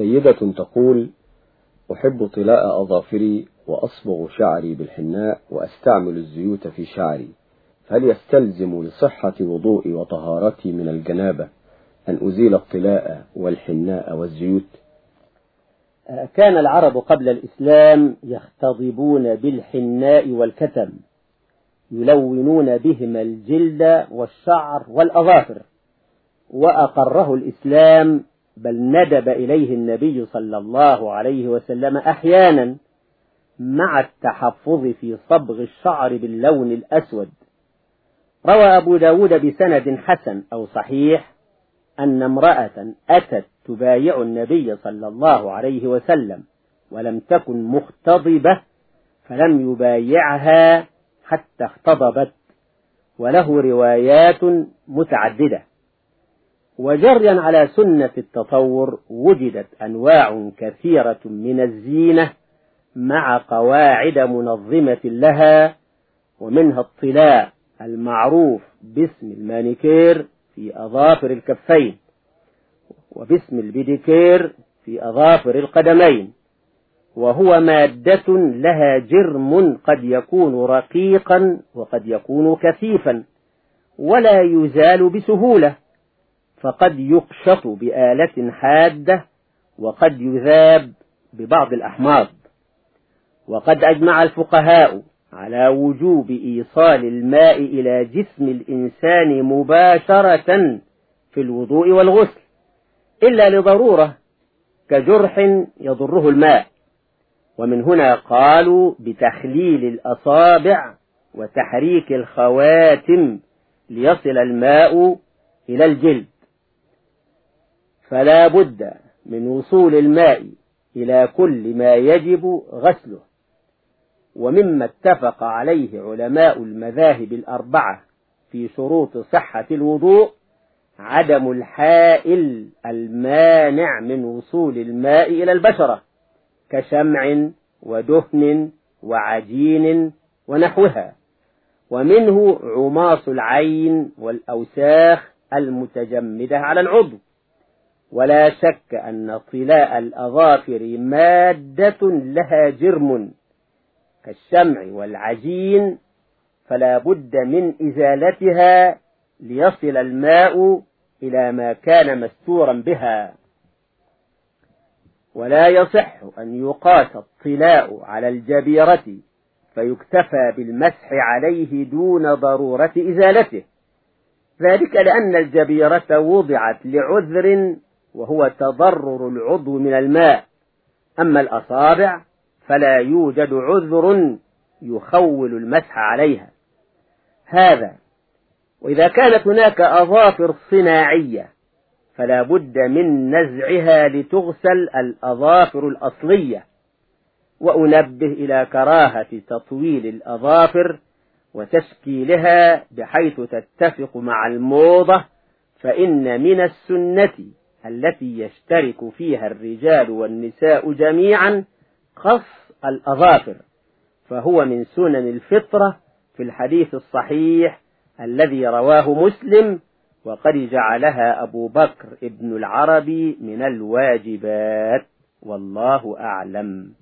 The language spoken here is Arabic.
سيدة تقول أحب طلاء أظافري وأصبغ شعري بالحناء وأستعمل الزيوت في شعري هل يستلزم لصحة وضوئي وطهارتي من الجنابة أن أزيل الطلاء والحناء والزيوت؟ كان العرب قبل الإسلام يختضبون بالحناء والكتم يلونون بهما الجلد والشعر والأظافر وأقره الإسلام بل ندب إليه النبي صلى الله عليه وسلم أحيانا مع التحفظ في صبغ الشعر باللون الأسود. روى أبو داود بسند حسن أو صحيح أن امرأة أتت تبايع النبي صلى الله عليه وسلم ولم تكن مختضبة فلم يبايعها حتى اختضبت وله روايات متعددة. وجريا على سنة التطور وجدت أنواع كثيرة من الزينة مع قواعد منظمة لها ومنها الطلاء المعروف باسم المانيكير في أظافر الكفين وباسم البيديكير في أظافر القدمين وهو مادة لها جرم قد يكون رقيقا وقد يكون كثيفا ولا يزال بسهولة. فقد يقشط بآلة حادة وقد يذاب ببعض الأحماض. وقد أجمع الفقهاء على وجوب إيصال الماء إلى جسم الإنسان مباشرة في الوضوء والغسل إلا لضرورة كجرح يضره الماء. ومن هنا قالوا بتخليل الأصابع وتحريك الخواتم ليصل الماء إلى الجلد. فلا بد من وصول الماء إلى كل ما يجب غسله. ومما اتفق عليه علماء المذاهب الأربعة في شروط صحة الوضوء عدم الحائل المانع من وصول الماء إلى البشرة كشمع ودهن وعجين ونحوها. ومنه عماص العين والأوساخ المتجمدة على العضو. ولا شك أن طلاء الأظافر مادة لها جرم كالشمع والعجين فلا بد من إزالتها ليصل الماء إلى ما كان مستورا بها. ولا يصح أن يقاس الطلاء على الجبيرة فيكتفى بالمسح عليه دون ضرورة إزالته. ذلك لأن الجبيرة وضعت لعذر وهو تضرر العضو من الماء. أما الأصابع فلا يوجد عذر يخول المسح عليها. هذا وإذا كانت هناك أظافر صناعية فلا بد من نزعها لتغسل الأظافر الأصلية. وأنبه إلى كراهة تطويل الأظافر وتشكيلها بحيث تتفق مع الموضة فإن من السنة التي يشترك فيها الرجال والنساء جميعا قص الأظافر فهو من سنن الفطرة في الحديث الصحيح الذي رواه مسلم وقد جعلها أبو بكر ابن العربي من الواجبات والله أعلم.